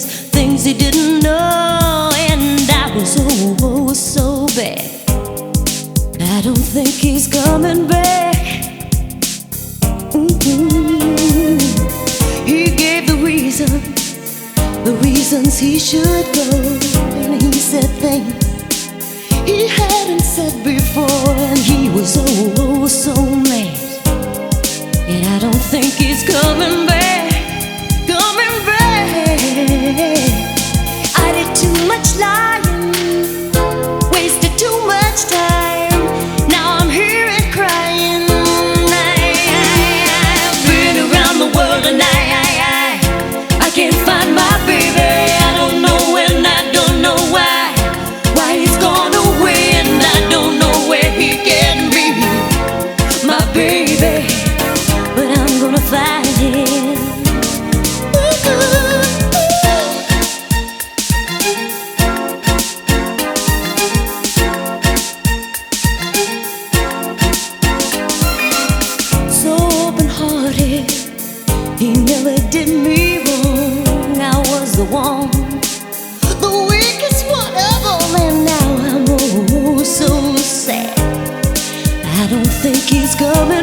things, things he didn't know. And I was oh, oh so bad. I don't think he's coming back. Mm-hmm. He gave the reason, the reasons he should go. And he said things he hadn't said before. coming